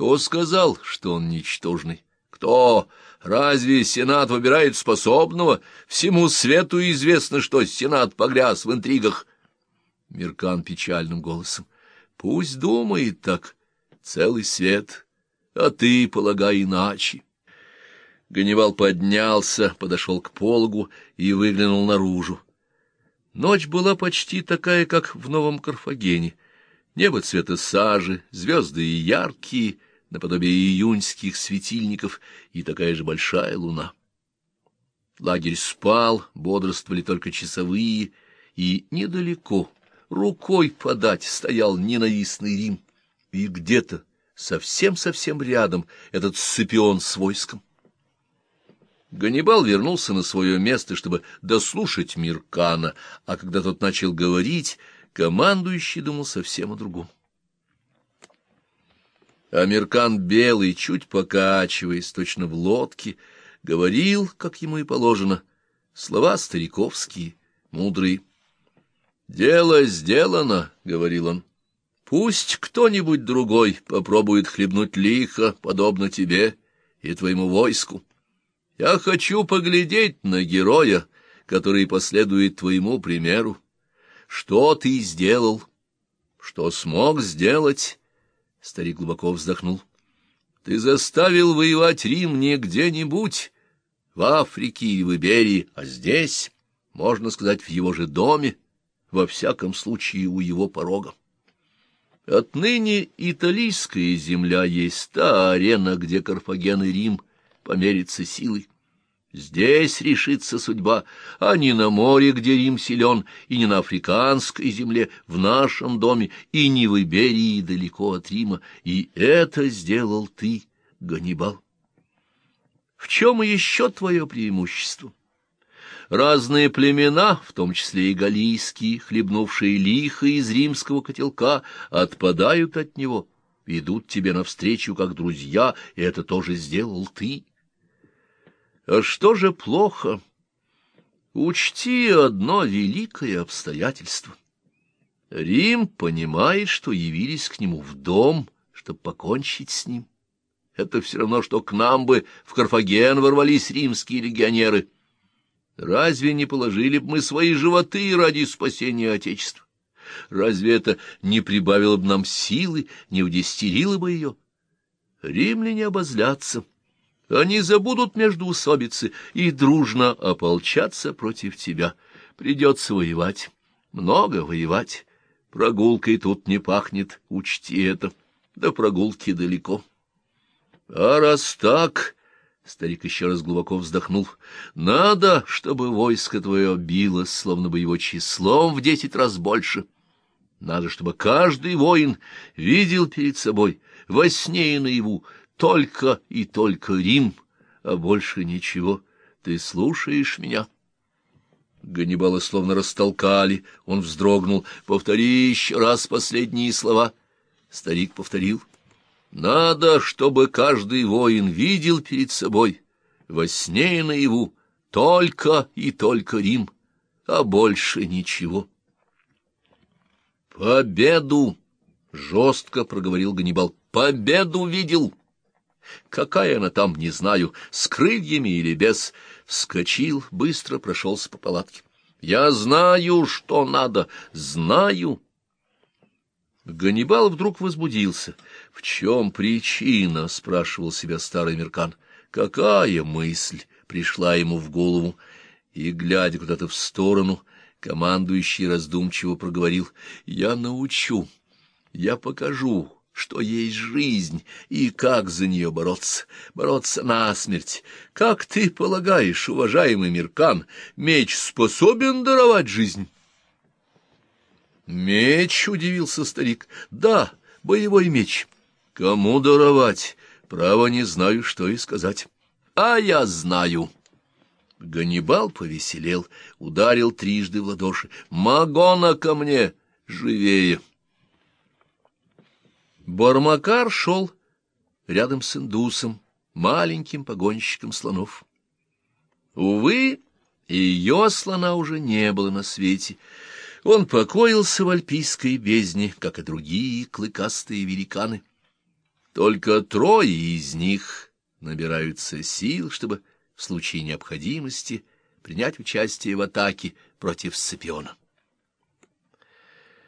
Кто сказал, что он ничтожный? Кто? Разве Сенат выбирает способного? Всему свету известно, что Сенат погряз в интригах. Миркан печальным голосом. Пусть думает так целый свет, а ты, полагай, иначе. Ганнибал поднялся, подошел к пологу и выглянул наружу. Ночь была почти такая, как в Новом Карфагене. Небо цвета сажи, звезды яркие, наподобие июньских светильников, и такая же большая луна. Лагерь спал, бодрствовали только часовые, и недалеко, рукой подать, стоял ненавистный Рим, и где-то, совсем-совсем рядом, этот Сципион с войском. Ганнибал вернулся на свое место, чтобы дослушать Миркана, а когда тот начал говорить, командующий думал совсем о другом. Амиркан белый, чуть покачиваясь, точно в лодке, говорил, как ему и положено, слова стариковские, мудрые. «Дело сделано», — говорил он. «Пусть кто-нибудь другой попробует хлебнуть лихо, подобно тебе и твоему войску. Я хочу поглядеть на героя, который последует твоему примеру. Что ты сделал? Что смог сделать?» Старик глубоко вздохнул. — Ты заставил воевать Рим не где-нибудь, в Африке или в Иберии, а здесь, можно сказать, в его же доме, во всяком случае у его порога. Отныне италийская земля есть та арена, где Карфаген и Рим померятся силой. Здесь решится судьба, а не на море, где Рим силен, и не на африканской земле, в нашем доме, и не в Иберии далеко от Рима. И это сделал ты, Ганнибал. В чем еще твое преимущество? Разные племена, в том числе и галийские, хлебнувшие лихо из римского котелка, отпадают от него, идут тебе навстречу как друзья, и это тоже сделал ты. А что же плохо? Учти одно великое обстоятельство. Рим понимает, что явились к нему в дом, чтобы покончить с ним. Это все равно, что к нам бы в Карфаген ворвались римские легионеры. Разве не положили бы мы свои животы ради спасения Отечества? Разве это не прибавило бы нам силы, не удестерило бы ее? Римляне обозлятся они забудут междоусобицы и дружно ополчатся против тебя. Придется воевать, много воевать. Прогулкой тут не пахнет, учти это. До прогулки далеко. А раз так... Старик еще раз глубоко вздохнул. «Надо, чтобы войско твое било, словно бы его числом в десять раз больше. Надо, чтобы каждый воин видел перед собой во сне и наяву только и только Рим, а больше ничего. Ты слушаешь меня?» Ганнибала словно растолкали, он вздрогнул. «Повтори еще раз последние слова». Старик повторил. «Надо, чтобы каждый воин видел перед собой, во сне и наяву, только и только Рим, а больше ничего». «Победу!» — жестко проговорил Ганнибал. «Победу видел!» Какая она там, не знаю, с крыльями или без. Вскочил, быстро прошелся по палатке. Я знаю, что надо, знаю. Ганнибал вдруг возбудился. — В чем причина? — спрашивал себя старый Меркан. — Какая мысль пришла ему в голову? И, глядя куда-то в сторону, командующий раздумчиво проговорил. — Я научу, я покажу что есть жизнь и как за нее бороться, бороться насмерть. Как ты полагаешь, уважаемый Миркан, меч способен даровать жизнь? Меч, — удивился старик, — да, боевой меч. Кому даровать? Право не знаю, что и сказать. А я знаю. Ганнибал повеселел, ударил трижды в ладоши. «Магона ко мне! Живее!» Бармакар шел рядом с индусом, маленьким погонщиком слонов. Увы, ее слона уже не было на свете. Он покоился в альпийской бездне, как и другие клыкастые великаны. Только трое из них набираются сил, чтобы в случае необходимости принять участие в атаке против Сципиона.